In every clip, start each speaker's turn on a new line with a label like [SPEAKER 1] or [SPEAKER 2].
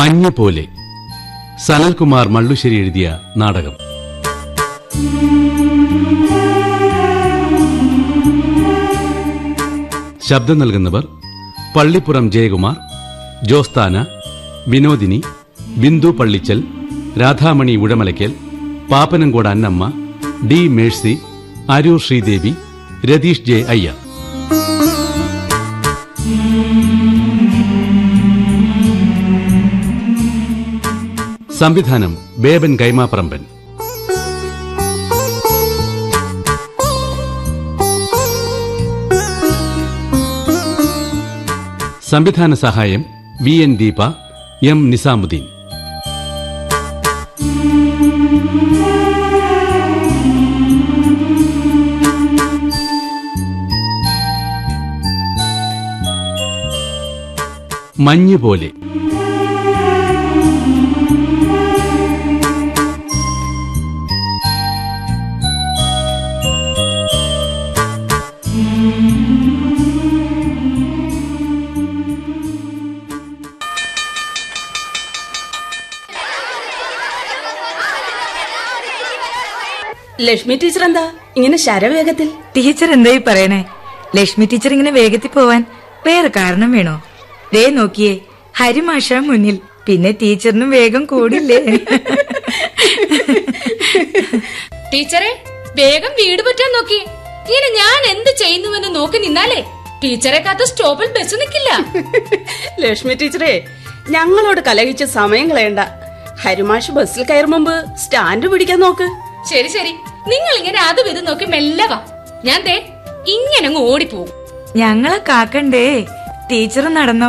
[SPEAKER 1] മഞ്ഞ് പോലെ. സനൽകുമാർ മള്ളുശ്ശേരി എഴുതിയ നാടകം. ശബ്ദം നൽകുന്നവർ Pallippuram Jayakumar Josthana Vinodini Bindu Pallichal Radhamani Uzhamalakkal Pappanamcode Annamma D Mercy Aroor Sreedevi Ratheesh J Iyer. സംവിധാനം ബേബൻ കൈമാപ്പറമ്പൻ. സംവിധാന സഹായം V N Deepa M Nizamuddin. മഞ്ഞ്
[SPEAKER 2] ലക്ഷ്മി ടീച്ചർ എന്താ? ഇങ്ങനെ ശരവേഗത്തിൽ?
[SPEAKER 3] ടീച്ചർ എന്തായി പറയണേ? ലക്ഷ്മി ടീച്ചർ ഇങ്ങനെ വേഗത്തിൽ പോവാൻ വേറെ കാരണം വേണോ? ദേ നോക്കിയേ ഹരിമാഷ മുന്നിൽ. പിന്നെ ടീച്ചറിനും വേഗം കൂടില്ലേ?
[SPEAKER 4] ടീച്ചറെ വേഗം വീട് പറ്റാൻ നോക്കി. ഇങ്ങനെ ഞാൻ എന്ത് ചെയ്യുന്നുവെന്ന് നോക്കി നിന്നാലേ ടീച്ചറെ കാത്ത് സ്റ്റോപ്പിൽ ബസ് നിക്കില്ല.
[SPEAKER 2] ലക്ഷ്മി ടീച്ചറെ ഞങ്ങളോട് കലഹിച്ച സമയം കളയണ്ട. ഹരിമാഷ് ബസ്സിൽ കയറും മുമ്പ് സ്റ്റാൻഡ് പിടിക്കാൻ നോക്ക്.
[SPEAKER 4] ശരി ശരി. നിങ്ങൾ ഇങ്ങനെ അതും ഇത് നോക്കി മെല്ലെ വാ. ഞാൻ ദേ ഇങ്ങനെ അങ്ങ് ഓടിപ്പോകും.
[SPEAKER 3] ഞങ്ങളെ കാക്കണ്ടേ? ടീച്ചർ നടന്നു.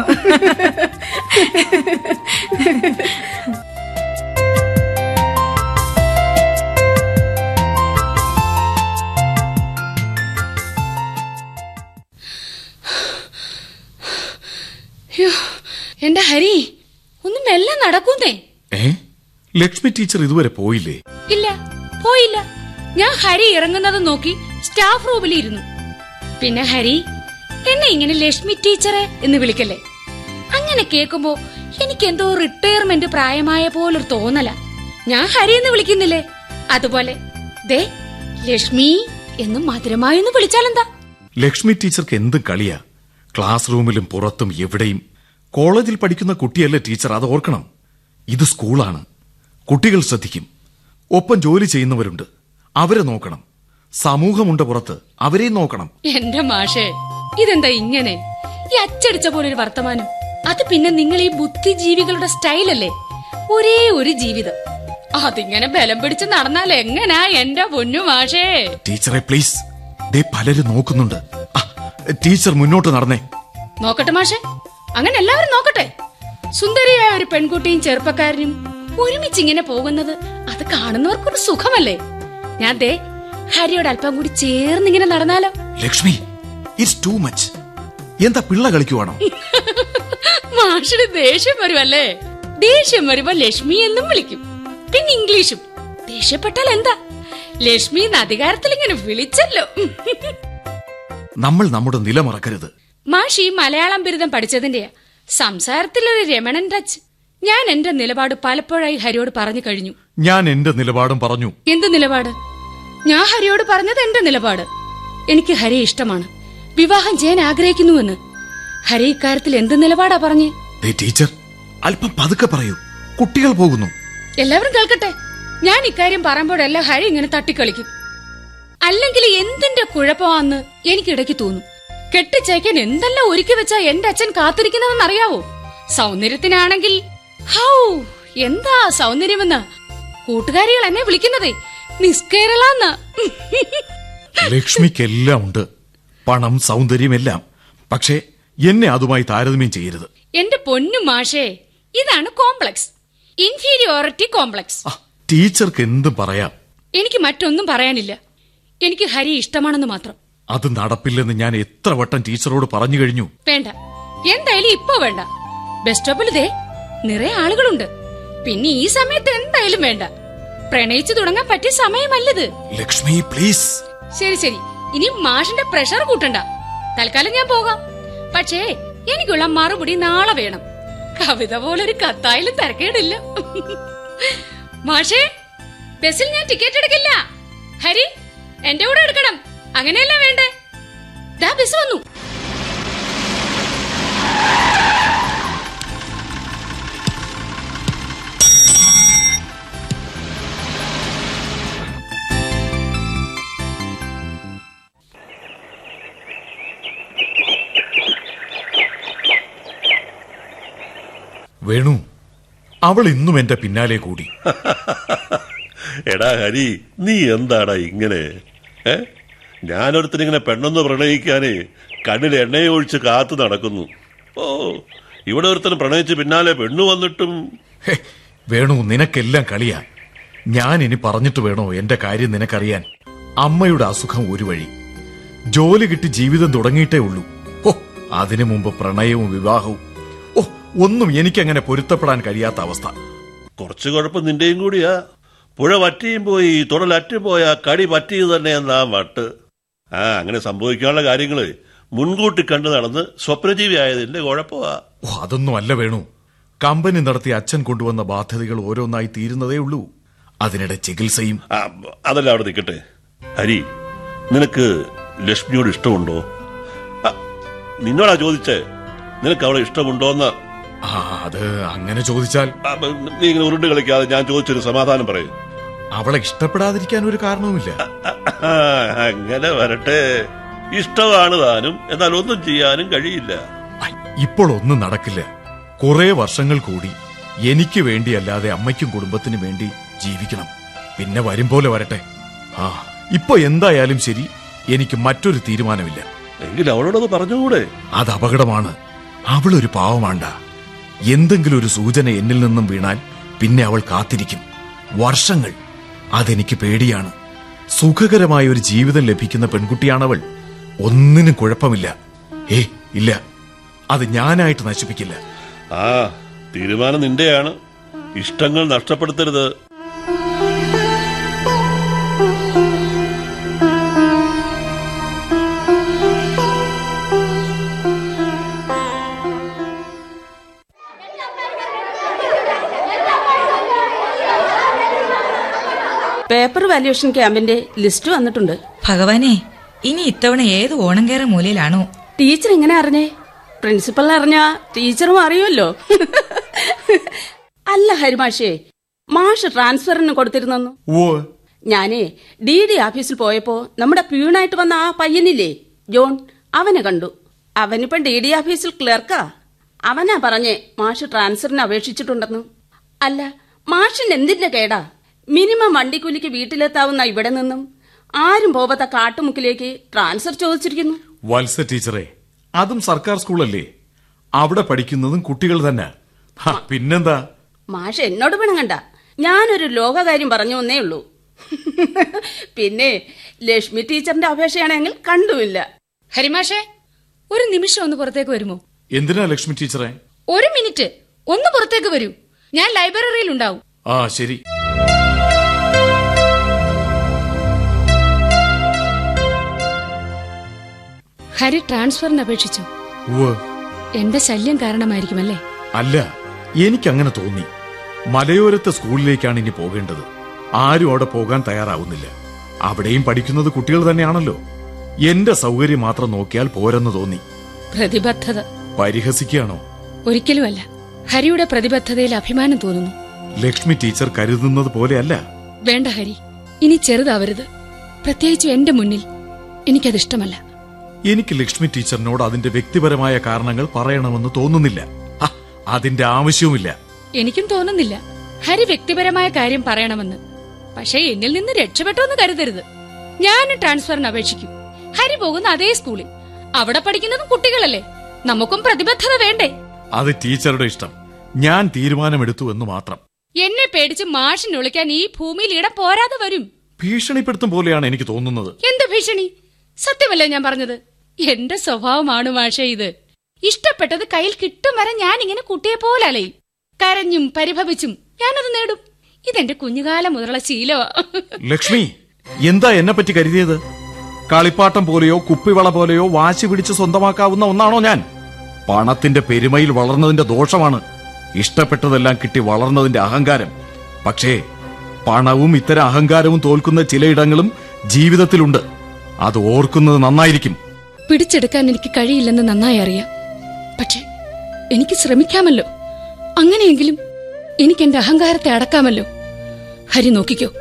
[SPEAKER 4] എന്റെ ഹരി ഒന്നും എല്ലാം നടക്കുന്നേ
[SPEAKER 5] ലക്ഷ്മി ടീച്ചർ ഇതുവരെ പോയില്ലേ?
[SPEAKER 4] ഇല്ല പോയില്ല. ഞാൻ ഹരി ഇറങ്ങുന്നത് നോക്കി സ്റ്റാഫ് റൂമിൽ ഇരുന്നു. പിന്നെ ഹരി എന്നെ ഇങ്ങനെ ലക്ഷ്മി ടീച്ചറെ എന്ന് വിളിക്കല്ലേ? അങ്ങനെ കേൾക്കുമ്പോ എനിക്ക് എന്തോ റിട്ടയർമെന്റ് പ്രായമായ പോലൊരു തോന്നല. ഞാൻ ഹരി എന്ന് വിളിക്കുന്നില്ലേ? അതുപോലെ ദേ ലക്ഷ്മി എന്ന് മധുരമായി ഒന്ന് വിളിച്ചാലെന്താ?
[SPEAKER 5] ലക്ഷ്മി ടീച്ചർക്ക് എന്ത് കളിയാ? ക്ലാസ് റൂമിലും പുറത്തും എവിടെയും. കോളേജിൽ പഠിക്കുന്ന കുട്ടിയല്ല ടീച്ചർ അത് ഓർക്കണം. ഇത് സ്കൂളാണ്. കുട്ടികൾ ശ്രദ്ധിക്കും. ഒപ്പം ജോലി ചെയ്യുന്നവരുണ്ട്. അവരെ നോക്കണം. സമൂഹമുണ്ട് പുറത്ത് അവരെയും നോക്കണം.
[SPEAKER 4] എന്റെ മാഷേ ഇതെന്താ ഇങ്ങനെ? ഈ അച്ചടിച്ച പോലെ ഒരു വർത്തമാനം. അത് പിന്നെ നിങ്ങൾ ഈ ബുദ്ധിജീവികളുടെ സ്റ്റൈലല്ലേ? ഒരേ ഒരു ജീവിതം. അതിങ്ങനെ ബലം പിടിച്ച് നടന്നാൽ എങ്ങനാ എന്റെ പൊന്നു മാഷേ?
[SPEAKER 5] ടീച്ചറെ പ്ലീസ്. ദേ പലരും നോക്കുന്നുണ്ട്. ടീച്ചർ മുന്നോട്ട് നടന്നേ.
[SPEAKER 4] നോക്കട്ടെ മാഷേ. അങ്ങനെ എല്ലാവരും നോക്കട്ടെ. സുന്ദരിയായ ഒരു പെൺകുട്ടിയും ചെറുപ്പക്കാരനും ഒരുമിച്ച് ഇങ്ങനെ പോകുന്നത് അത് കാണുന്നവർക്കൊരു സുഖമല്ലേ? ഞാൻ ദേ ഹരിയോട് അല്പം കൂടി ചേർന്നിങ്ങനെ നടന്നാലോ?
[SPEAKER 5] ലക്ഷ്മി ഇറ്റ്സ് ടു മച്ച് എന്താ പിള്ള കളിക്കുവാണോ?
[SPEAKER 4] മാഷിന് ദേഷ്യം വരുമല്ലേ ദേഷ്യം വരുമ്പോ ലക്ഷ്മി എന്നും വിളിക്കും. പിന്നെ ഇംഗ്ലീഷും. ദേഷ്യപ്പെട്ടാൽ എന്താ? ലക്ഷ്മി അധികാരത്തിൽ ഇങ്ങനെ വിളിച്ചല്ലോ.
[SPEAKER 5] നമ്മൾ നമ്മുടെ നില മറക്കരുത്.
[SPEAKER 4] മാഷി മലയാളം ബിരുദം പഠിച്ചതിന്റെയാ. സംസാരത്തിലൊരു രമണൻ ടച്ച്. ഞാൻ എന്റെ നിലപാട് പലപ്പോഴായി ഹരിയോട് പറഞ്ഞു കഴിഞ്ഞു.
[SPEAKER 5] ഞാൻ എന്റെ നിലപാടും പറഞ്ഞു.
[SPEAKER 4] എന്ത് നിലപാട്? ഞാൻ ഹരിയോട് പറഞ്ഞത് എന്റെ നിലപാട്. എനിക്ക് ഹരി ഇഷ്ടമാണ്. വിവാഹം ചെയ്യാൻ ആഗ്രഹിക്കുന്നുവെന്ന്. ഹരി ഇക്കാര്യത്തിൽ എന്ത് നിലപാടാ പറഞ്ഞേ?
[SPEAKER 5] ടീച്ചർ അല്പം പതുക്കെ പറയൂ. കുട്ടികൾ പോകുന്നു.
[SPEAKER 4] എല്ലാവരും കേൾക്കട്ടെ. ഞാൻ ഇക്കാര്യം പറയുമ്പോഴെല്ലാം ഹരി ഇങ്ങനെ തട്ടിക്കളിക്കും. അല്ലെങ്കിൽ എന്തിന്റെ കുഴപ്പമാന്ന് എനിക്കിടയ്ക്ക് തോന്നും. കെട്ടിച്ചയക്കാൻ എന്തെല്ലാം ഒരുക്കി വെച്ചാ എന്റെ അച്ഛൻ കാത്തിരിക്കുന്നതെന്ന് അറിയാവോ സൗന്ദര്യത്തിനാണെങ്കിൽ ഹൗ എന്താ സൗന്ദര്യമെന്ന്? കൂട്ടുകാരികൾ എന്നെ വിളിക്കുന്നത് നിസ്കേരളാന്ന്
[SPEAKER 5] ലക്ഷ്മിക്കെല്ലാം ഉണ്ട്. പണം സൗന്ദര്യം എല്ലാം. പക്ഷേ എന്നെ അതുമായി താരതമ്യം ചെയ്യരുത്.
[SPEAKER 4] എന്റെ പൊന്നു മാഷേ ഇതാണ് കോംപ്ലക്സ്. Inferiority complex.
[SPEAKER 5] ടീച്ചർക്ക് എന്തും പറയാം.
[SPEAKER 4] എനിക്ക് മറ്റൊന്നും പറയാനില്ല. എനിക്ക് ഹരി ഇഷ്ടമാണെന്ന് മാത്രം.
[SPEAKER 5] അത് നടപ്പില്ലെന്ന് ഞാൻ എത്ര വട്ടം ടീച്ചറോട് പറഞ്ഞു കഴിഞ്ഞു.
[SPEAKER 4] വേണ്ട. എന്തായാലും ഇപ്പൊ വേണ്ട. ബസ് സ്റ്റോപ്പിൽ ഇതേ നിറയെ ആളുകളുണ്ട്. പിന്നെ ഈ സമയത്ത് എന്തായാലും വേണ്ട. പ്രണയിച്ചു തുടങ്ങാൻ പറ്റിയ സമയമല്ലത്.
[SPEAKER 5] ലക്ഷ്മി പ്ലീസ്.
[SPEAKER 4] ശരി ശരി. ഇനി മാഷിന്റെ പ്രഷർ കൂട്ടണ്ട. തൽക്കാലം ഞാൻ പോകാം. പക്ഷേ എനിക്കുള്ള മറുപടി നാളെ വേണം. കവിത പോലെ ഒരു കത്തായാലും തിരക്കേടില്ല. മാഷേ ബസ്സിൽ ഞാൻ ടിക്കറ്റ് എടുക്കില്ല. ഹരി എന്റെ കൂടെ എടുക്കണം. അങ്ങനെയല്ല വേണ്ടേ? ദാ ബസ് വന്നു.
[SPEAKER 5] വേണു. അവൾ ഇന്നും എന്റെ പിന്നാലെ കൂടി.
[SPEAKER 6] എടാ ഹരി നീ എന്താടാ ഇങ്ങനെ? ഞാനൊരുത്തനിങ്ങനെ പെണ്ണൊന്ന് പ്രണയിക്കാനേ കണ്ണിൽ എണ്ണയെ ഒഴിച്ച് കാത്തു നടക്കുന്നു. ഓ ഇവിടെ ഒരുത്തൻ പ്രണയിച്ച് പിന്നാലെ പെണ്ണു വന്നിട്ടും.
[SPEAKER 5] വേണു നിനക്കെല്ലാം കളിയാ. ഞാൻ ഇനി പറഞ്ഞിട്ട് വേണോ എന്റെ കാര്യം നിനക്കറിയാൻ? അമ്മയുടെ അസുഖം ഒരു വഴി. ജോലി കിട്ടി ജീവിതം തുടങ്ങിയിട്ടേ ഉള്ളൂ. ഓ അതിനു മുമ്പ് പ്രണയവും വിവാഹവും. ഒന്നും എനിക്കങ്ങനെ പൊരുത്തപ്പെടാൻ കഴിയാത്ത അവസ്ഥ.
[SPEAKER 6] കുറച്ചു കുഴപ്പം നിന്റെയും കൂടിയാ. പുഴ വറ്റിയും പോയി തുടലറ്റും പോയ കടി പറ്റിയത് തന്നെ എന്നാ വട്ട്. ആ അങ്ങനെ സംഭവിക്കാനുള്ള കാര്യങ്ങൾ മുൻകൂട്ടി കണ്ടു നടന്ന് സ്വപ്നജീവി ആയതിന്റെ കുഴപ്പമാ.
[SPEAKER 5] ഓ അതൊന്നും അല്ല വേണു. കമ്പനി നടത്തി അച്ഛൻ കൊണ്ടുവന്ന ബാധ്യതകൾ ഓരോന്നായി തീരുന്നതേ ഉള്ളൂ. അതിനിടെ ചികിത്സയും.
[SPEAKER 6] അതല്ല അവിടെ നിൽക്കട്ടെ ഹരി നിനക്ക് ലക്ഷ്മിയോട് ഇഷ്ടമുണ്ടോ? നിന്നോടാ ചോദിച്ചേ. നിനക്ക് അവളെ ഇഷ്ടമുണ്ടോന്ന്.
[SPEAKER 5] അത് അങ്ങനെ ചോദിച്ചാൽ
[SPEAKER 6] നീ ഇങ്ങനെ ഉരുണ്ട് കളിക്കാതെ ഞാൻ ചോദിച്ചൊരു സമാധാനം പറയും.
[SPEAKER 5] അവളെ ഇഷ്ടപ്പെടാതിരിക്കാൻ ഒരു കാരണവുമില്ല.
[SPEAKER 6] അങ്ങനെ വരട്ടെ. ഇഷ്ടമാണ് താനും എന്നാൽ ഒന്നും ചെയ്യാനും കഴിയില്ല.
[SPEAKER 5] ഇപ്പോൾ ഒന്നും നടക്കില്ല. കുറെ വർഷങ്ങൾ കൂടി എനിക്ക് വേണ്ടിയല്ലാതെ അമ്മയ്ക്കും കുടുംബത്തിനും വേണ്ടി ജീവിക്കണം. പിന്നെ വരും പോലെ വരട്ടെ. ആ ഇപ്പൊ എന്തായാലും ശരി എനിക്ക് മറ്റൊരു തീരുമാനമില്ല.
[SPEAKER 6] എങ്കിൽ അവളോടത് പറഞ്ഞുകൂടെ?
[SPEAKER 5] അത് അപകടമാണ്. അവളൊരു പാവമാണ്ട. എന്തെങ്കിലും ഒരു സൂചന എന്നിൽ നിന്നും വീണാൽ പിന്നെ അവൾ കാത്തിരിക്കും. വർഷങ്ങൾ. അതെനിക്ക് പേടിയാണ്. സുഖകരമായ ഒരു ജീവിതം ലഭിക്കുന്ന പെൺകുട്ടിയാണവൾ. ഒന്നിനും കുഴപ്പമില്ല. ഏ ഇല്ല. അത് ഞാനായിട്ട് നശിപ്പിക്കില്ല.
[SPEAKER 6] ആ തീരുമാനം നിന്റെയാണ്. ഇഷ്ടങ്ങൾ നഷ്ടപ്പെടുത്തരുത്.
[SPEAKER 2] പേപ്പർ വാല്യുവേഷൻ ക്യാമ്പിന്റെ ലിസ്റ്റ് വന്നിട്ടുണ്ട്.
[SPEAKER 3] ഭഗവാനെ ഇനി ഇത്തവണ ഏത് ഓണം കയറ മൂലയിലാണോ?
[SPEAKER 2] ടീച്ചർ എങ്ങനെ അറിഞ്ഞേ? പ്രിൻസിപ്പൽ അറിഞ്ഞ ടീച്ചറും അറിയുമല്ലോ. അല്ല ഹരിമാഷേ മാഷ് ട്രാൻസ്ഫറിന് കൊടുത്തിരുന്നു ഞാനേ ഡി ഡി ഓഫീസിൽ പോയപ്പോ നമ്മുടെ പ്യൂണായിട്ട് വന്ന ആ പയ്യനില്ലേ ജോൺ അവനെ കണ്ടു. അവനിപ്പം ഡി ഡി ഓഫീസിൽ ക്ലർക്കാ അവനാ പറഞ്ഞേ മാഷ് ട്രാൻസ്ഫറിന് അപേക്ഷിച്ചിട്ടുണ്ടെന്ന്. അല്ല മാഷിന് എന്തിന്റെ കേടാ? മിനിമം വണ്ടിക്കൂലിക്ക് വീട്ടിലെത്താവുന്ന ഇവിടെ നിന്നും ആരും പോവാത്ത കാട്ടുമുക്കിലേക്ക് ട്രാൻസ്ഫർ ചോദിച്ചിരിക്കുന്നു.
[SPEAKER 5] വത്സ ടീച്ചറെ അതും സർക്കാർ സ്കൂളല്ലേ? അവിടെ പഠിക്കുന്നതും കുട്ടികൾ തന്നെ. പിന്നെന്താ?
[SPEAKER 2] മാഷ എന്നോട് പിണങ്ങണ്ട. ഞാനൊരു ലോകകാര്യം പറഞ്ഞു വന്നേ ഉള്ളൂ. പിന്നെ ലക്ഷ്മി ടീച്ചറിന്റെ അപേക്ഷയാണെങ്കിൽ കണ്ടുമില്ല.
[SPEAKER 4] ഹരിമാഷേ ഒരു നിമിഷം ഒന്ന് പുറത്തേക്ക് വരുമോ?
[SPEAKER 5] എന്തിനാ ലക്ഷ്മി ടീച്ചറെ?
[SPEAKER 4] ഒരു മിനിറ്റ് ഒന്ന് പുറത്തേക്ക് വരൂ. ഞാൻ ലൈബ്രറിയിൽ ഉണ്ടാവും.
[SPEAKER 5] ആ ശരി.
[SPEAKER 4] ഹരി ട്രാൻസ്ഫറിന് അപേക്ഷിച്ചു? എന്റെ ശല്യം കാരണമായിരിക്കുമല്ലേ?
[SPEAKER 5] അല്ല എനിക്കങ്ങനെ തോന്നി. മലയോരത്തെ സ്കൂളിലേക്കാണ് ഇനി പോകേണ്ടത്. ആരും അവിടെ പോകാൻ തയ്യാറാവുന്നില്ല. അവിടെയും പഠിക്കുന്നത് കുട്ടികൾ തന്നെയാണല്ലോ. എന്റെ സൗകര്യം മാത്രം നോക്കിയാൽ പോരെന്ന് തോന്നി.
[SPEAKER 4] പ്രതിബദ്ധത.
[SPEAKER 5] പരിഹസിക്കുകയാണോ?
[SPEAKER 4] ഒരിക്കലുമല്ല. ഹരിയുടെ പ്രതിബദ്ധതയിൽ അഭിമാനം തോന്നുന്നു.
[SPEAKER 5] ലക്ഷ്മി ടീച്ചർ കരുതുന്നത് പോലെയല്ല.
[SPEAKER 4] വേണ്ട ഹരി ഇനി ചെറുതാവരുത്. പ്രത്യേകിച്ചും എന്റെ മുന്നിൽ എനിക്കതിഷ്ടമല്ല.
[SPEAKER 5] എനിക്ക് ലക്ഷ്മി ടീച്ചറിനോട് അതിന്റെ വ്യക്തിപരമായ കാരണങ്ങൾ പറയണമെന്ന് തോന്നുന്നില്ല. അതിന്റെ ആവശ്യവുമില്ല.
[SPEAKER 4] എനിക്കും തോന്നുന്നില്ല. ഹരി വ്യക്തിപരമായ കാര്യം പറയണമെന്ന്. പക്ഷേ എന്നിൽ നിന്ന് രക്ഷപ്പെട്ടോന്ന് കരുതരുത്. ഞാൻ ട്രാൻസ്ഫറിന് അപേക്ഷിക്കും. ഹരി പോകുന്ന അതേ സ്കൂളിൽ. അവിടെ പഠിക്കുന്നതും കുട്ടികളല്ലേ. നമുക്കും പ്രതിബദ്ധത വേണ്ടേ?
[SPEAKER 5] അത് ടീച്ചറുടെ ഇഷ്ടം. ഞാൻ തീരുമാനമെടുത്തു എന്ന് മാത്രം.
[SPEAKER 4] എന്നെ പേടിച്ച് മാഷിനെ വിളിക്കാൻ ഈ ഭൂമിയിൽ ഇടം പോരാതെ വരും.
[SPEAKER 5] ഭീഷണിപ്പെടുത്തും പോലെയാണ് എനിക്ക് തോന്നുന്നത്.
[SPEAKER 4] എന്ത് ഭീഷണി? സത്യമല്ലേ ഞാൻ പറഞ്ഞത്? എന്റെ സ്വഭാവമാണ് മാഷെ ഇത്. ഇഷ്ടപ്പെട്ടത് കയ്യിൽ കിട്ടും വരെ ഞാൻ ഇങ്ങനെ കുട്ടിയെ പോലെ അലയും. കരഞ്ഞും പരിഭവിച്ചും ഞാനത് നേടും. ഇതെന്റെ കുഞ്ഞുകാലം മുതലുള്ള ശീലമാ
[SPEAKER 5] ലക്ഷ്മി എന്താ എന്നെ പറ്റി കരുതിയത്? കളിപ്പാട്ടം പോലെയോ കുപ്പിവള പോലെയോ വാശി പിടിച്ച് സ്വന്തമാക്കാവുന്ന ഒന്നാണോ ഞാൻ? പണത്തിന്റെ പെരുമയിൽ വളർന്നതിന്റെ ദോഷമാണ്. ഇഷ്ടപ്പെട്ടതെല്ലാം കിട്ടി വളർന്നതിന്റെ അഹങ്കാരം. പക്ഷേ പണവും ഇത്തരം അഹങ്കാരവും തോൽക്കുന്ന ചിലയിടങ്ങളും ജീവിതത്തിലുണ്ട്. അത് ഓർക്കുന്നത് നന്നായിരിക്കും.
[SPEAKER 4] പിടിച്ചെടുക്കാൻ എനിക്ക് കഴിയില്ലെന്ന് നന്നായി അറിയാം. പക്ഷേ എനിക്ക് ശ്രമിക്കാമല്ലോ. അങ്ങനെയെങ്കിലും എനിക്ക് എന്റെ അഹങ്കാരത്തെ അടക്കാമല്ലോ. ഹരി നോക്കിക്കോ.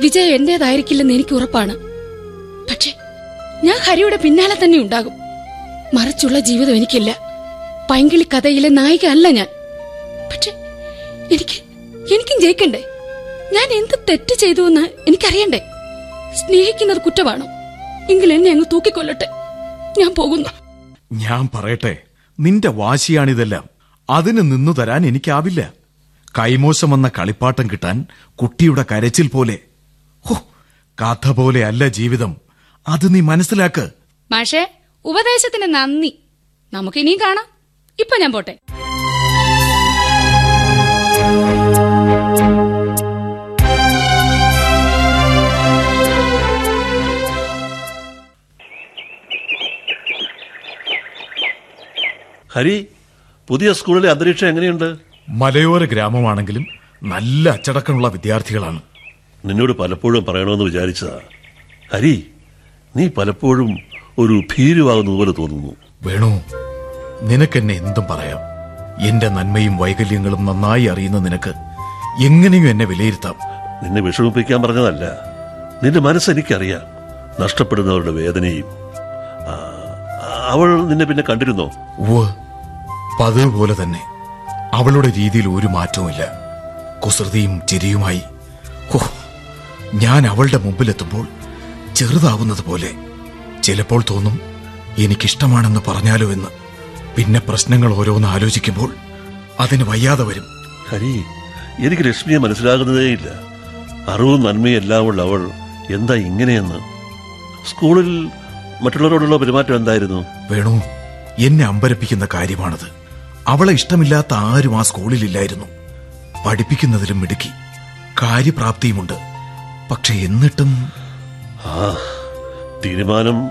[SPEAKER 4] വിജയം എന്റേതായിരിക്കില്ലെന്ന് എനിക്ക് ഉറപ്പാണ്. പക്ഷേ ഞാൻ ഹരിയുടെ പിന്നാലെ തന്നെ ഉണ്ടാകും. മറിച്ചുള്ള ജീവിതം എനിക്കില്ല. പൈങ്കിളി കഥയിലെ നായിക അല്ല ഞാൻ. പക്ഷെ എനിക്ക് എനിക്കും ജയിക്കണ്ടേ? ഞാൻ എന്ത് തെറ്റ് ചെയ്തു എന്ന് എനിക്കറിയണ്ടേ? സ്നേഹിക്കുന്നത് കുറ്റമാണോ? എങ്കിൽ എന്നെ അങ്ങ് തൂക്കിക്കൊല്ലട്ടെ. ഞാൻ പോകുന്നു.
[SPEAKER 5] ഞാൻ പറയട്ടെ നിന്റെ വാശിയാണിതെല്ലാം. അതിന് നിന്നു തരാൻ എനിക്കാവില്ല. കൈമോശം വന്ന കളിപ്പാട്ടം കിട്ടാൻ കുട്ടിയുടെ കരച്ചിൽ പോലെ. ഹോ കഥ പോലെ അല്ല ജീവിതം. അത് നീ മനസ്സിലാക്ക്.
[SPEAKER 4] മാഷേ ഉപദേശത്തിന് നന്ദി. നമുക്കിനിയും കാണാം. ഇപ്പൊ ഞാൻ പോട്ടെ.
[SPEAKER 6] ഹരി പുതിയ സ്കൂളിലെ അന്തരീക്ഷം എങ്ങനെയുണ്ട്?
[SPEAKER 5] മലയോര ഗ്രാമമാണെങ്കിലും നല്ല അച്ചടക്കമുള്ള വിദ്യാർത്ഥികളാണ്.
[SPEAKER 6] നിന്നോട് പലപ്പോഴും പറയണമെന്ന് വിചാരിച്ചതാ. ഹരി നീ പലപ്പോഴും ഒരു ഭീരുവാകുന്നത് പോലെ തോന്നുന്നു.
[SPEAKER 5] വേണു നിനക്കെന്നെ എന്തും പറയാം. എന്റെ നന്മയും വൈകല്യങ്ങളും നന്നായി അറിയുന്ന നിനക്ക് എങ്ങനെയും എന്നെ വിലയിരുത്താം.
[SPEAKER 6] നിന്നെ വിഷമിപ്പിക്കാൻ പറഞ്ഞതല്ല. നിന്റെ മനസ്സ് എനിക്കറിയാം. നഷ്ടപ്പെടുന്നവരുടെ വേദനയും. അവൾ നിന്നെ പിന്നെ കണ്ടിരുന്നോ?
[SPEAKER 5] ഉവ് പതിവ് പോലെ തന്നെ അവളുടെ രീതിയിൽ ഒരു മാറ്റവുമില്ല. കുസൃതിയും ചിരിയുമായി ഞാൻ അവളുടെ മുമ്പിലെത്തുമ്പോൾ ചെറുതാവുന്നത് പോലെ ചിലപ്പോൾ തോന്നും എനിക്കിഷ്ടമാണെന്ന് പറഞ്ഞാലോ എന്ന്. പിന്നെ പ്രശ്നങ്ങൾ ഓരോന്ന് ആലോചിക്കുമ്പോൾ അതിന് വയ്യാതെ വരും.
[SPEAKER 6] ഹരി എനിക്ക് രശ്മിയെ മനസ്സിലാകുന്നതേയില്ല അറിവും നന്മയും എല്ലാം ഉള്ള അവൾ എന്താ ഇങ്ങനെയെന്ന്. സ്കൂളിൽ മറ്റുള്ളവരോടുള്ള പെരുമാറ്റം എന്തായിരുന്നു?
[SPEAKER 5] വേണു എന്നെ അമ്പരപ്പിക്കുന്ന കാര്യമാണത്. അവളെ ഇഷ്ടമില്ലാത്ത ആരും ആ സ്കൂളിലില്ലായിരുന്നു. പഠിപ്പിക്കുന്നതിലും മിടുക്കി. കാര്യപ്രാപ്തിയുമുണ്ട്. പക്ഷെ എന്നിട്ടും
[SPEAKER 6] തീരുമാനം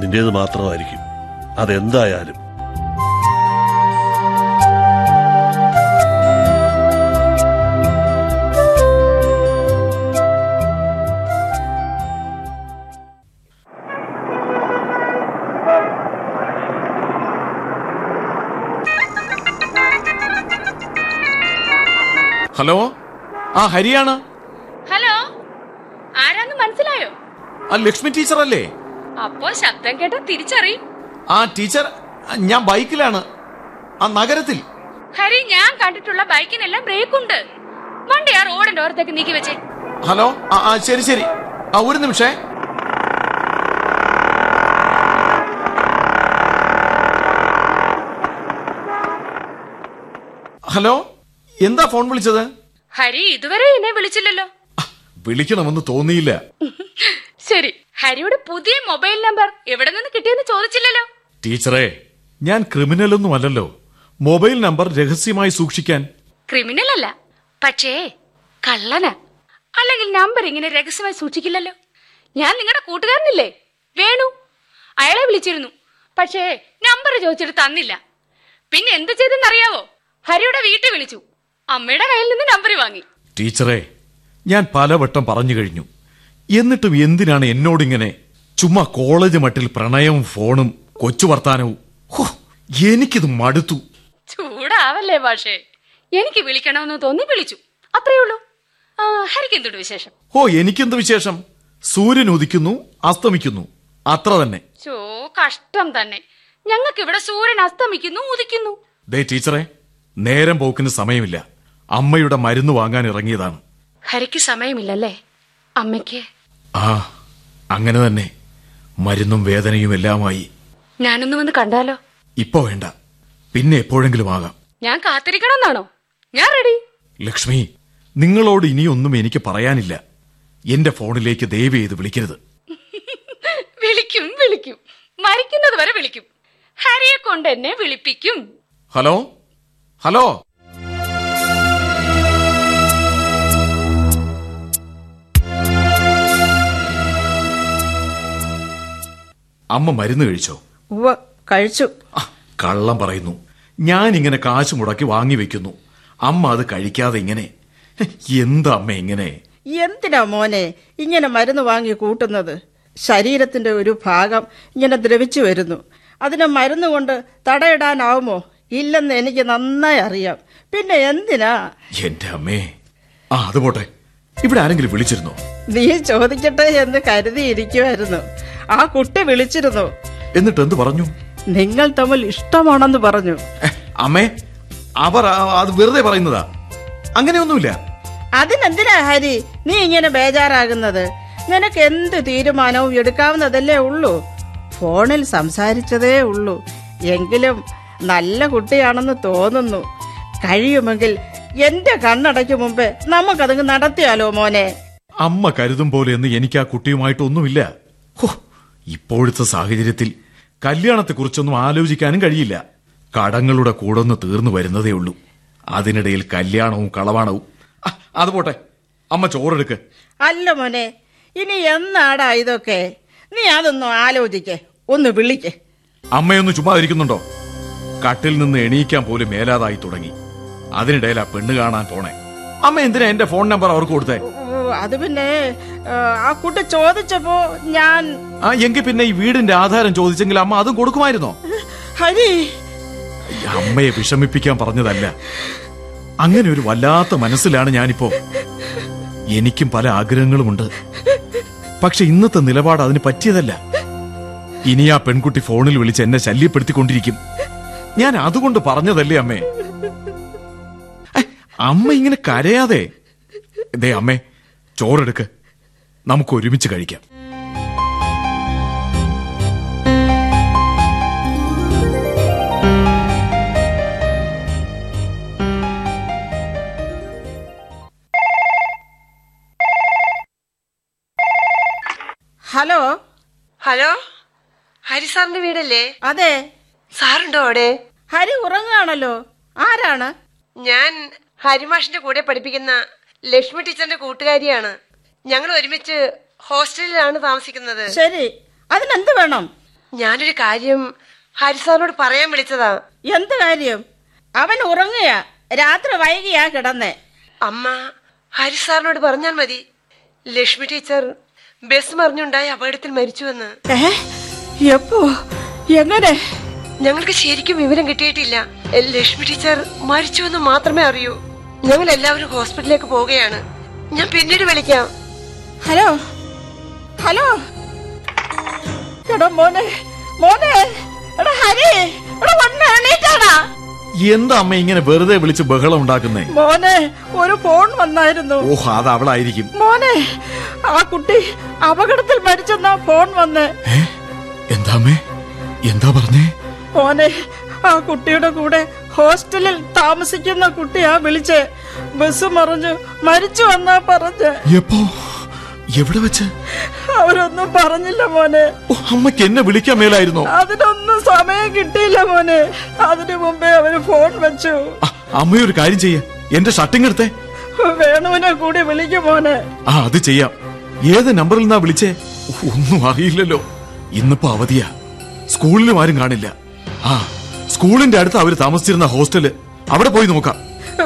[SPEAKER 6] നിന്റേത് മാത്രമായിരിക്കും. അതെന്തായാലും.
[SPEAKER 5] ഹലോ? ആ ഹരിയാണ്.
[SPEAKER 4] ഹലോ? ആരാന്ന് മനസ്സിലായോ?
[SPEAKER 5] ആ ലക്ഷ്മി ടീച്ചർ അല്ലേ
[SPEAKER 4] അപ്പോ ശബ്ദം കേട്ട തിരിച്ചറി
[SPEAKER 5] ആ ടീച്ചർ ഞാൻ ബൈക്കിലാണ്. ആ നഗരത്തിൽ.
[SPEAKER 4] ഹരി ഞാൻ കണ്ടിട്ടുള്ള ബൈക്കിനെല്ലാം ബ്രേക്ക് ഉണ്ട് വണ്ടി ആ റോഡിന്റെ ഓരത്തേക്ക് നീക്കി വെച്ചേ.
[SPEAKER 5] ഹലോ? ആ ആ ശരി ശരി. ആ ഒരു നിമിഷേ. ഹലോ? എന്താ ഫോൺ വിളിച്ചത്?
[SPEAKER 4] ഹരി ഇതുവരെ എന്നെ വിളിച്ചില്ലല്ലോ.
[SPEAKER 5] വിളിക്കണമെന്ന് തോന്നിയില്ല.
[SPEAKER 4] ശരി ഹരിയുടെ പുതിയ മൊബൈൽ നമ്പർ എവിടെ നിന്ന് കിട്ടിയെന്ന് ചോദിച്ചില്ലല്ലോ.
[SPEAKER 5] ടീച്ചറെ ഞാൻ ക്രിമിനൽ ഒന്നും അല്ലല്ലോ. മൊബൈൽ നമ്പർ രഹസ്യമായി സൂക്ഷിക്കാൻ.
[SPEAKER 4] ക്രിമിനൽ അല്ല പക്ഷേ കള്ളനാ. അല്ലെങ്കിൽ നമ്പർ ഇങ്ങനെ രഹസ്യമായി സൂക്ഷിക്കില്ലല്ലോ. ഞാൻ നിങ്ങളുടെ കൂട്ടുകാരനില്ലേ? വേണു. അയാളെ വിളിച്ചിരുന്നു. പക്ഷേ നമ്പർ ചോദിച്ചിട്ട് തന്നില്ല. പിന്നെ എന്ത് ചെയ്തെന്നറിയാവോ? ഹരിയുടെ വീട്ടിൽ വിളിച്ചു. അമ്മയുടെ കയ്യിൽ നിന്ന് നമ്പർ വാങ്ങി.
[SPEAKER 5] ടീച്ചറെ ഞാൻ പലവട്ടം പറഞ്ഞു കഴിഞ്ഞു. എന്നിട്ടും എന്തിനാണ് എന്നോടിങ്ങനെ ചുമ്മാ കോളേജ് മട്ടിൽ പ്രണയവും ഫോണും കൊച്ചു വർത്താനവും? ഹോ, എനിക്കിത് മടുത്തു.
[SPEAKER 4] ചൂടാവല്ലേ പക്ഷേ എനിക്ക് വിളിക്കണമെന്ന് തോന്നി വിളിച്ചു. അത്രേ ഉള്ളൂ. ആ, ഹരിക്ക് എന്തുണ്ട് വിശേഷം?
[SPEAKER 5] ഓ എനിക്കെന്ത് വിശേഷം? സൂര്യൻ ഉദിക്കുന്നു അസ്തമിക്കുന്നു. അത്ര തന്നെ.
[SPEAKER 4] ചോ കഷ്ടം തന്നെ. ഞങ്ങൾക്ക് ഇവിടെ സൂര്യൻ അസ്തമിക്കുന്നു ഉദിക്കുന്നു.
[SPEAKER 5] ദേ ടീച്ചറെ നേരം പോക്കിന് സമയമില്ല. അമ്മയുടെ മരുന്ന് വാങ്ങാൻ ഇറങ്ങിയതാണ്.
[SPEAKER 4] ഹരിക്ക് സമയമില്ലല്ലേ? അമ്മയ്ക്ക്.
[SPEAKER 5] ആ അങ്ങനെ തന്നെ. മരുന്നും വേദനയും എല്ലാമായി.
[SPEAKER 4] ഞാനൊന്നും വന്ന് കണ്ടാലോ?
[SPEAKER 5] ഇപ്പൊ വേണ്ട. പിന്നെ എപ്പോഴെങ്കിലും ആകാം.
[SPEAKER 4] ഞാൻ കാത്തിരിക്കണമെന്നാണോ? ഞാൻ റെഡി.
[SPEAKER 5] ലക്ഷ്മി നിങ്ങളോട് ഇനിയൊന്നും എനിക്ക് പറയാനില്ല. എന്റെ ഫോണിലേക്ക് ദയവ് ചെയ്ത് വിളിക്കരുത്.
[SPEAKER 4] വിളിക്കും വിളിക്കും. മരിക്കുന്നത് വരെ വിളിക്കും. ഹരിയെ കൊണ്ട് എന്നെ വിളിപ്പിക്കും.
[SPEAKER 5] ഹലോ? ഹലോ? അമ്മ മരുന്ന് കഴിച്ചോ?
[SPEAKER 2] കഴിച്ചു.
[SPEAKER 5] കള്ളം പറയുന്നു. ഞാൻ ഇങ്ങനെ കാശ് മുടക്കി വാങ്ങി വെക്കുന്നു. അമ്മ അത് കഴിക്കാതെ ഇങ്ങനെ. എന്താ അമ്മ ഇങ്ങനെ?
[SPEAKER 7] എന്തിനാ മോനെ ഇങ്ങനെ മരുന്ന് വാങ്ങി കൂട്ടുന്നത്? ശരീരത്തിന്റെ ഒരു ഭാഗം ഇങ്ങനെ ദ്രവിച്ചു വരുന്നു. അതിനെ മരുന്ന് കൊണ്ട് തടയിടാനാവുമോ? ഇല്ലെന്ന് എനിക്ക് നന്നായി അറിയാം. പിന്നെ എന്തിനാ?
[SPEAKER 5] എന്റെ അമ്മേ. ആ അത് പോട്ടെ. ഇവിടെ ആരെങ്കിലും വിളിച്ചിരുന്നോ?
[SPEAKER 7] നീ ചോദിക്കട്ടെ എന്ന് കരുതിയിരിക്കുമായിരുന്നു ആ കുട്ടി വിളിച്ചിരുന്നു.
[SPEAKER 5] എന്നിട്ട് എന്ത് പറഞ്ഞു?
[SPEAKER 7] നിങ്ങൾ തമ്മിൽ ഇഷ്ടമാണെന്ന് പറഞ്ഞു.
[SPEAKER 5] അമ്മേ അവർ അത് വെറുതെ പറയുന്നതാ. അങ്ങനെയൊന്നുമില്ല.
[SPEAKER 7] അതിനെന്തിനാ ഹരി? നീ ഇങ്ങനെ ബേജാറാകുന്നത്. നിനക്ക് എന്ത് തീരുമാനവും എടുക്കാവുന്നതല്ലേ ഉള്ളൂ. ഫോണിൽ സംസാരിച്ചതേ ഉള്ളൂ. എങ്കിലും നല്ല കുട്ടിയാണെന്ന് തോന്നുന്നു. കഴിയുമെങ്കിൽ എന്റെ കണ്ണടയ്ക്ക് മുമ്പേ നമുക്കതങ്ങ് നടത്തിയാലോ മോനെ?
[SPEAKER 5] അമ്മ കരുതും പോലെ എന്ന് എനിക്ക് ആ കുട്ടിയുമായിട്ടൊന്നുമില്ല ഇപ്പോഴത്തെ സാഹചര്യത്തിൽ കല്യാണത്തെക്കുറിച്ചൊന്നും ആലോചിക്കാനും കഴിയില്ല. കടങ്ങളുടെ കൂടൊന്ന് തീർന്നു വരുന്നതേ ഉള്ളൂ. അതിനിടയിൽ കല്യാണവും കളവാണവും. അത് പോട്ടെ. അമ്മ ചോറെടുക്ക്.
[SPEAKER 7] അല്ല മോനെ ഇനി എന്നാടാ ഇതൊക്കെ? നീ അതൊന്നും ആലോചിക്കേ. ഒന്ന് വിളിക്കേ.
[SPEAKER 5] അമ്മയൊന്ന് ചുമ്മാതിരിക്കുന്നുണ്ടോ കട്ടിൽ നിന്ന് എണീക്കാൻ പോലും മേലാതായി തുടങ്ങി. അതിനിടയിൽ ആ പെണ്ണ് കാണാൻ പോണേ. അമ്മ എന്തിനാ എന്റെ ഫോൺ നമ്പർ അവർക്ക് കൊടുത്തേ?
[SPEAKER 7] അത് പിന്നെ ആ, കുട്ടി ചോദിച്ചപ്പോ ഞാൻ
[SPEAKER 5] ആ എങ്കിൽ പിന്നെ ഈ വീടിന്റെ ആധാരം ചോദിച്ചെങ്കിൽ അമ്മ അതും കൊടുക്കുമായിരുന്നോ?
[SPEAKER 7] ഹരി.
[SPEAKER 5] അമ്മയെ വിഷമിപ്പിക്കാൻ പറഞ്ഞതല്ല. അങ്ങനെ ഒരു വല്ലാത്ത മനസ്സിലാണ് ഞാനിപ്പോ. എനിക്കും പല ആഗ്രഹങ്ങളുമുണ്ട്. പക്ഷെ ഇന്നത്തെ നിലപാട് അതിന് പറ്റിയതല്ല. ഇനി ആ പെൺകുട്ടി ഫോണിൽ വിളിച്ച് എന്നെ ശല്യപ്പെടുത്തിക്കൊണ്ടിരിക്കും. ഞാൻ അതുകൊണ്ട് പറഞ്ഞതല്ലേ അമ്മേ? അമ്മ ഇങ്ങനെ കരയാതെ. ദേ അമ്മേ ചോറെടുക്ക്. നമുക്ക് ഒരുമിച്ച് കഴിക്കാം.
[SPEAKER 7] ഹലോ?
[SPEAKER 8] ഹലോ? ഹരി സാറിന്റെ വീടല്ലേ?
[SPEAKER 7] അതെ.
[SPEAKER 8] സാറുണ്ടോ അവിടെ?
[SPEAKER 7] ഹരി ഉറങ്ങുകയാണല്ലോ. ആരാണ്?
[SPEAKER 8] ഞാൻ ഹരിമാഷിന്റെ കൂടെ പഠിപ്പിക്കുന്ന ലക്ഷ്മി ടീച്ചറിന്റെ കൂട്ടുകാരിയാണ്. ഞങ്ങൾ ഒരുമിച്ച് ഹോസ്റ്റലിലാണ് താമസിക്കുന്നത്.
[SPEAKER 7] ശരി. അതിനെന്ത് വേണം?
[SPEAKER 8] ഞാനൊരു കാര്യം ഹരിസാറിനോട് പറയാൻ വിളിച്ചതാ.
[SPEAKER 7] എന്ത് കാര്യം? അവൻ ഉറങ്ങുകയാ. രാത്രി വൈകിയാ കിടന്നേ.
[SPEAKER 8] അമ്മ ഹരിസാറിനോട് പറഞ്ഞാൽ മതി. ലക്ഷ്മി ടീച്ചർ ബസ് മറിഞ്ഞുണ്ടായ അപകടത്തിൽ മരിച്ചുവെന്ന്.
[SPEAKER 7] എപ്പോ? എങ്ങനെ?
[SPEAKER 8] ഞങ്ങൾക്ക് ശരിക്കും വിവരം കിട്ടിയിട്ടില്ല. ലക്ഷ്മി ടീച്ചർ മരിച്ചുവെന്ന് മാത്രമേ അറിയൂ. ഞങ്ങൾ എല്ലാവരും ഹോസ്പിറ്റലിലേക്ക് പോവുകയാണ്. ഞാൻ പിന്നീട് വിളിക്കാം.
[SPEAKER 7] ഹലോ? ഹലോ? എടാ മോനെ മോനെ എടാ ഹരി എടാ വന്ന് എണീറ്റാടാ.
[SPEAKER 5] എന്താ അമ്മ ഇങ്ങനെ വെറുതെ വിളിച്ച് ബഹളം ഉണ്ടാക്കുന്നേ?
[SPEAKER 7] മോനെ ഒരു ഫോൺ വന്നായിരുന്നു.
[SPEAKER 5] ഓഹ് അത് അവളായിരിക്കും.
[SPEAKER 7] മോനെ ആ കുട്ടി അപകടത്തിൽ മരിച്ചെന്നാ ഫോൺ വന്ന്.
[SPEAKER 5] എന്താ അമ്മേ? എന്താ പറഞ്ഞേ?
[SPEAKER 7] മോനെ ആ കുട്ടിയുടെ കൂടെ ഹോസ്റ്റലിൽ താമസിക്കുന്ന കുട്ടിയാ വിളിച്ച്. ബസ് മറിഞ്ഞു മരിച്ചു വന്നാ പറഞ്ഞ്.
[SPEAKER 5] എപ്പോ? എവിടെ വെച്ച്?
[SPEAKER 7] അവരൊന്നും പറഞ്ഞില്ല മോനെ.
[SPEAKER 5] അമ്മയ്ക്ക് എന്നെ വിളിക്കാൻ മേലായിരുന്നു?
[SPEAKER 7] അതിനൊന്നും സമയം കിട്ടിയില്ല മോനെ. അതിനു മുമ്പേ അവർ ഫോൺ വെച്ചു.
[SPEAKER 5] അമ്മയൊരു കാര്യം ചെയ്യ. എന്റെ ഷട്ടിങ് എടുത്തേ.
[SPEAKER 7] വേണുവിനെ കൂടി വിളിക്കും മോനെ.
[SPEAKER 5] ആ അത് ചെയ്യാം. ഏത് നമ്പറിൽ നിന്നാ വിളിച്ചേ? ഒന്നും അറിയില്ലല്ലോ. ഇന്നിപ്പോ അവധിയാ. സ്കൂളിലും ആരും കാണില്ല. ആ സ്കൂളിന്റെ അടുത്ത് അവർ താമസിച്ചിരുന്ന ഹോസ്റ്റൽ. അവിടെ പോയി നോക്കാം.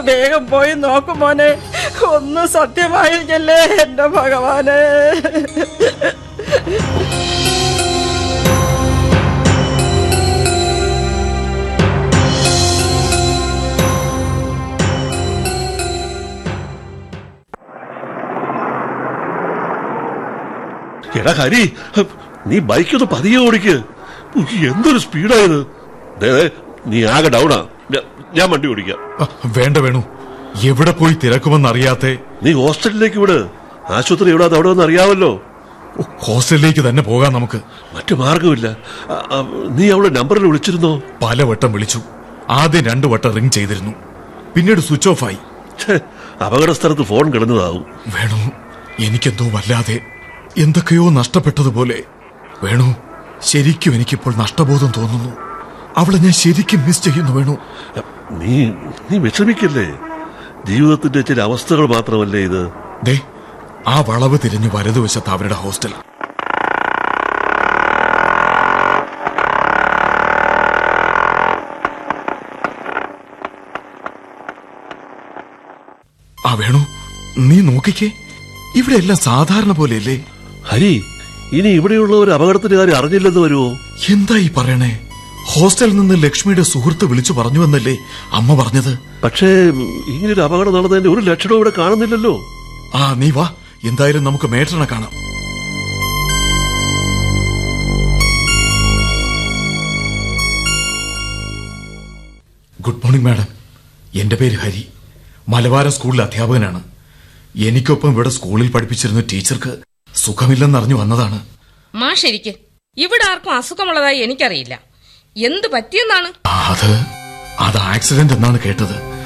[SPEAKER 7] വേഗം പോയി നോക്കും മോനെ. ഒന്നും സത്യമായിരിക്കല്ലേ എന്റെ ഭഗവാനെ.
[SPEAKER 6] എടാ ഹരി നീ ബൈക്ക് ഒന്ന് പതിയെ ഓടിക്ക്. എന്തൊരു സ്പീഡായത് നീ ആകെ ഡൗണാ ആ. ഞാൻ വണ്ടി ഓടിക്കാം.
[SPEAKER 5] വേണ്ട വേണു. എവിടെ പോയി തിരക്കുമെന്ന് തിരക്കുമെന്നറിയാത്തെ?
[SPEAKER 6] നീ ഹോസ്റ്റലിലേക്ക് വിട്. ആശുപത്രി എവിടെ അവിടെ ഒന്ന്
[SPEAKER 5] അറിയാവല്ലോ. ഹോസ്റ്റലിലേക്ക് തന്നെ പോകാം നമുക്ക്.
[SPEAKER 6] മറ്റു മാർഗമില്ല നീ അവളെ നമ്പറിൽ വിളിച്ചിരുന്നോ?
[SPEAKER 5] പലവട്ടം വിളിച്ചു. ആദ്യം രണ്ടു വട്ടം റിംഗ് ചെയ്തിരുന്നു. പിന്നീട് സ്വിച്ച് ഓഫ് ആയി.
[SPEAKER 6] അപകട സ്ഥലത്ത് ഫോൺ കിടന്നതാവും.
[SPEAKER 5] വേണു എനിക്കെന്തോ വല്ലാതെ എന്തൊക്കെയോ നഷ്ടപ്പെട്ടതുപോലെ. വേണു ശരിക്കും എനിക്കിപ്പോൾ നഷ്ടബോധം തോന്നുന്നു. അവളെ ഞാൻ ശരിക്കും മിസ് ചെയ്യുന്നു വേണു.
[SPEAKER 6] നീ നീ വിഷമിക്കല്ലേ? ജീവിതത്തിന്റെ ചില അവസ്ഥകൾ മാത്രമല്ലേ ഇത്?
[SPEAKER 5] ദേ ആ വളവ് തിരിഞ്ഞു വലതുവശത്ത് അവരുടെ ഹോസ്റ്റൽ. ആ വേണു നീ നോക്കിക്കേ. ഇവിടെ എല്ലാം സാധാരണ പോലെയല്ലേ?
[SPEAKER 6] ഹരി ഇനി ഇവിടെയുള്ള ഒരു അപകടത്തിന്റെ കാര്യം അറിഞ്ഞില്ലെന്ന് വരുമോ
[SPEAKER 5] എന്താ ഈ പറയണേ? ഹോസ്റ്റലിൽ നിന്ന് ലക്ഷ്മിയുടെ സുഹൃത്ത് വിളിച്ചു പറഞ്ഞു എന്നല്ലേ അമ്മ പറഞ്ഞത്?
[SPEAKER 6] പക്ഷേ ഇങ്ങനൊരു അപകടം നടന്നതിന്റെ ഒരു ലക്ഷണവും ഇവിടെ കാണുന്നില്ലല്ലോ.
[SPEAKER 5] ആ നീ വാ. എന്തായാലും നമുക്ക് മേട്ടനെ കാണാം. Good morning madam. എന്റെ പേര് ഹരി. മലബാര സ്കൂളിലെ അധ്യാപകനാണ്. എനിക്കൊപ്പം ഇവിടെ സ്കൂളിൽ പഠിപ്പിച്ചിരുന്ന ടീച്ചർക്ക് സുഖമില്ലെന്നറിഞ്ഞു വന്നതാണ്.
[SPEAKER 9] മാ ശരിക്ക് ഇവിടെ ആർക്കും അസുഖമുള്ളതായി എനിക്കറിയില്ല. എന്ത് പറ്റിയെന്നാണ്?
[SPEAKER 5] അത് അത് ആക്സിഡന്റ് എന്നാണ് കേട്ടത്.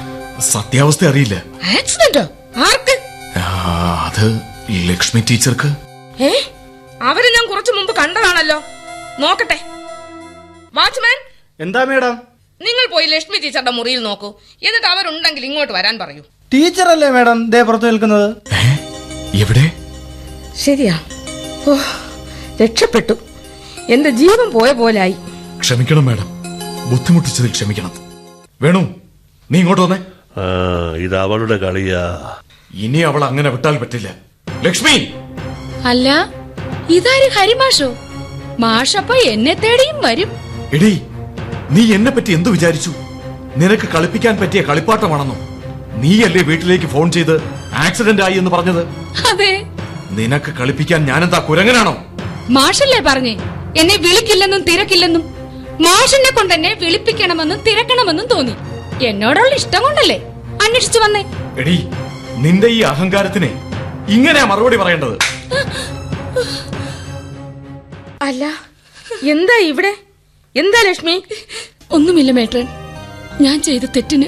[SPEAKER 5] സത്യാവസ്ഥ അറിയില്ല.
[SPEAKER 9] ആക്സിഡന്റോ ആർക്ക്?
[SPEAKER 5] ആ, അത് ലക്ഷ്മി ടീച്ചർക്ക്.
[SPEAKER 9] ഏ? അവരെ ഞാൻ കുറച്ചു മുമ്പ് കണ്ടതാണല്ലോ. നോക്കട്ടെ. വാച്ച്മാൻ
[SPEAKER 10] എന്താ മേഡം?
[SPEAKER 9] നിങ്ങൾ പോയി ലക്ഷ്മി ടീച്ചറുടെ മുറിയിൽ നോക്കൂ. എന്നിട്ട് അവരുണ്ടെങ്കിൽ ഇങ്ങോട്ട് വരാൻ പറയൂ.
[SPEAKER 10] ടീച്ചറല്ലേ മേഡം ദേ പുറത്തു നിൽക്കുന്നത്?
[SPEAKER 5] എവിടെ?
[SPEAKER 9] ശരിയാ. ഓ രക്ഷപ്പെട്ടു. എന്റെ ജീവൻ പോയ പോലായി.
[SPEAKER 5] ക്ഷമിക്കണം മാഡം. ബുദ്ധിമുട്ടിച്ചതിൽ ക്ഷമിക്കണം. വേണു നീ ഇങ്ങോട്ട് വന്നേ.
[SPEAKER 6] ആ ഇത് അവളുടെ കളിയാ.
[SPEAKER 5] ഇനി അവൾ അങ്ങനെ വിട്ടാൽ പറ്റില്ല. ലക്ഷ്മി!
[SPEAKER 4] അല്ല ഇതാര് ഹരിമാഷോ? മാഷപ്പ എന്നെ തേടിയും വരും.
[SPEAKER 5] എടീ നീ എന്നെ പറ്റി എന്തു വിചാരിച്ചു? നിനക്ക് കളിപ്പിക്കാൻ പറ്റിയ കളിപ്പാട്ടമാണെന്നോ? നീയല്ലേ വീട്ടിലേക്ക് ഫോൺ ചെയ്ത് ആക്സിഡന്റ് ആയി എന്ന് പറഞ്ഞത്?
[SPEAKER 4] അതെ.
[SPEAKER 5] നിനക്ക് കളിപ്പിക്കാൻ ഞാനെന്താ കുരങ്ങനാണോ?
[SPEAKER 4] മാഷല്ലേ പറഞ്ഞേ എന്നെ വിളിക്കില്ലെന്നും തിരക്കില്ലെന്നും മാഷിനെ കൊണ്ട് എന്നെ വിളിപ്പിക്കണമെന്നും തിരക്കണമെന്നും തോന്നി. എന്നോടുള്ള ഇഷ്ടം കൊണ്ടല്ലേ? അന്വേഷിച്ചു വന്നേ.
[SPEAKER 5] എടി നിന്റെ ഈ അഹങ്കാരത്തിന് ഇങ്ങനെയാ മറുപടി പറയേണ്ടത്?
[SPEAKER 9] അല്ല എന്താ ഇവിടെ? എന്താ ലക്ഷ്മി?
[SPEAKER 4] ഒന്നുമില്ല മേട്രൻ ഞാൻ ചെയ്ത തെറ്റിന്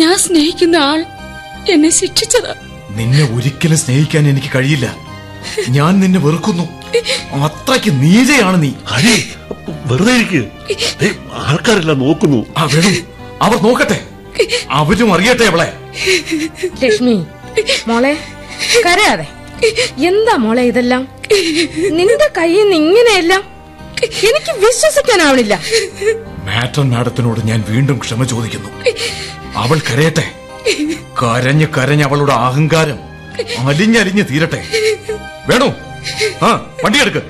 [SPEAKER 4] ഞാൻ സ്നേഹിക്കുന്ന ആൾ എന്നെ ശിക്ഷിച്ചതാ.
[SPEAKER 5] നിന്നെ ഒരിക്കലും സ്നേഹിക്കാൻ എനിക്ക് കഴിയില്ല. ഞാൻ നിന്നെ വെറുക്കുന്നു. അത്രയ്ക്ക് നീചയാണ് നീ.
[SPEAKER 6] ഹരി വെറുതെ ഇരിക്ക്. ആൾക്കാരെല്ലാം നോക്കുന്നു.
[SPEAKER 5] അവർ നോക്കട്ടെ. അവരും അറിയട്ടെ അവളെ.
[SPEAKER 9] ലക്ഷ്മി മോളെ കരയാതെ. എന്താ മോളെ ഇതെല്ലാം? നിന്റെ കയ്യിൽ നിന്ന് ഇങ്ങനെയെല്ലാം എനിക്ക് വിശ്വസിക്കാനാവണില്ല.
[SPEAKER 5] മാറ്റൻ മാഡത്തിനോട് ഞാൻ വീണ്ടും ക്ഷമ ചോദിക്കുന്നു. അവൾ കരയട്ടെ. കരഞ്ഞ് കരഞ്ഞ് അവളുടെ അഹങ്കാരം അലിഞ്ഞലിഞ്ഞ് തീരട്ടെ. വേണോ ആ വണ്ടിയെടുക്ക്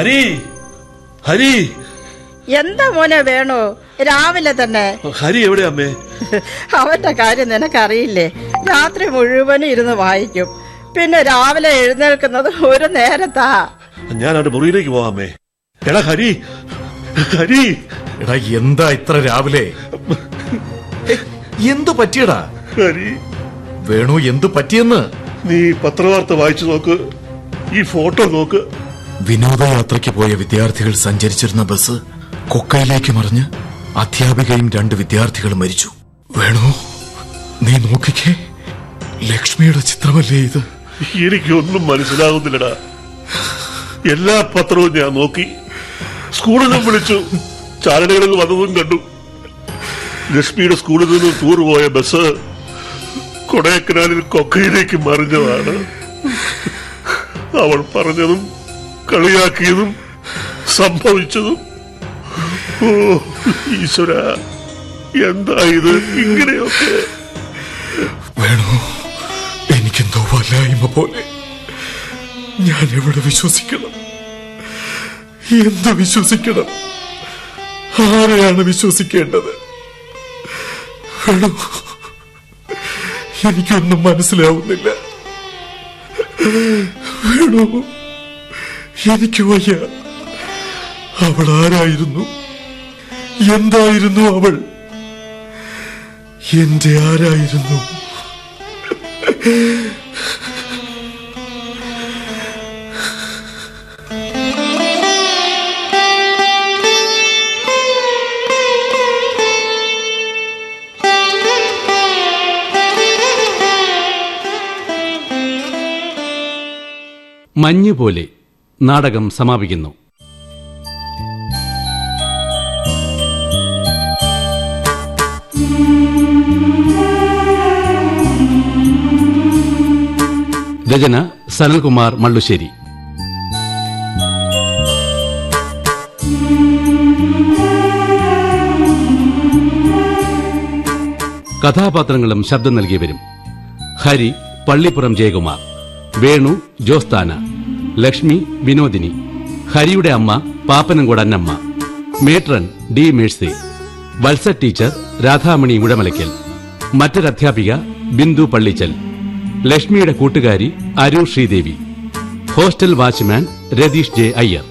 [SPEAKER 6] ഹരി ഹരി.
[SPEAKER 7] എന്താ മോനെ വേണോ? രാവിലെ തന്നെ.
[SPEAKER 6] ഹരി എവിടെ അമ്മേ?
[SPEAKER 7] അവന്റെ കാര്യം നിനക്കറിയില്ലേ? രാത്രി മുഴുവനും ഇരുന്ന് വായിക്കും. പിന്നെ രാവിലെ എഴുന്നേൽക്കുന്നത് ഒരു നേരത്താ.
[SPEAKER 6] ഞാൻ അവിടെ മുറിയിലേക്ക് പോവാം അമ്മേ. എടാ ഹരി. ഹരി.
[SPEAKER 5] എടാ എന്താ ഇത്ര രാവിലെ? എന്തു പറ്റിയടാ?
[SPEAKER 6] ഹരി.
[SPEAKER 5] വേണു എന്തു പറ്റിയെന്ന്?
[SPEAKER 6] നീ പത്രവാർത്ത വായിച്ചു നോക്ക്. ഈ ഫോട്ടോ നോക്ക്.
[SPEAKER 5] വിനോദയാത്രയ്ക്ക് പോയ വിദ്യാർത്ഥികൾ സഞ്ചരിച്ചിരുന്ന ബസ് കൊക്കയിലേക്ക് മറിഞ്ഞ് അധ്യാപികയും രണ്ട് വിദ്യാർത്ഥികളും മരിച്ചു. വേണു നീ നോക്കിക്കേ. ലക്ഷ്മിയുടെ ചിത്രമല്ലേ ഇത്?
[SPEAKER 6] എനിക്കൊന്നും മനസ്സിലാകുന്നില്ലടാ. എല്ലാ പത്രവും ഞാൻ നോക്കി. സ്കൂളിലും വിളിച്ചു. ചാനലുകളിൽ വന്നതും കണ്ടു. ലക്ഷ്മിയുടെ സ്കൂളിൽ നിന്ന് ടൂർ പോയ ബസ് കൊടയക്കനാലിൽ കൊക്കയിലേക്ക് മറിഞ്ഞതാണ്. അവൾ പറഞ്ഞതും കളിയാക്കിയതും സംഭവിച്ചതും. ഓ ഈശ്വര എന്താ ഇത്? ഇങ്ങനെയൊക്കെ.
[SPEAKER 5] വേണു? എനിക്കെന്തോ വല്ലായ്മ പോലെ. ഞാൻ എവിടെ വിശ്വസിക്കണം? എന്ത് വിശ്വസിക്കണം? ആരെയാണ് വിശ്വസിക്കേണ്ടത്? വേണു? എനിക്കൊന്നും മനസ്സിലാവുന്നില്ല. വേണു? എനിക്ക് വയ്യ. അവൾ ആരായിരുന്നു? എന്തായിരുന്നു അവൾ? എന്റെ ആരായിരുന്നു?
[SPEAKER 1] മഞ്ഞുപോലെ നാടകം സമാപിക്കുന്നു. രചന സനൽകുമാർ മള്ളുശ്ശേരി. കഥാപാത്രങ്ങളും ശബ്ദം നൽകിയവരും. ഹരി പള്ളിപ്പുറം ജയകുമാർ. വേണു ജോസ്താന. ലക്ഷ്മി വിനോദിനി ഹരിയുടെ അമ്മ Pappanamcode Annamma matron D Mercy Vatsa teacher Radhamani Udamalakkal മറ്റൊരധ്യാപിക Bindu Pallichal ലക്ഷ്മിയുടെ കൂട്ടുകാരി Arun Sreedevi hostel watchman Ratheesh J Iyer.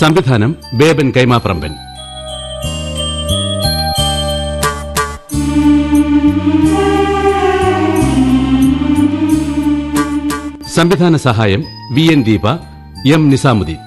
[SPEAKER 1] സംവിധാനം ബേബൻ കൈമാപ്രമ്പൻ. സംവിധാന സഹായം V N Deepa M Nizamuddin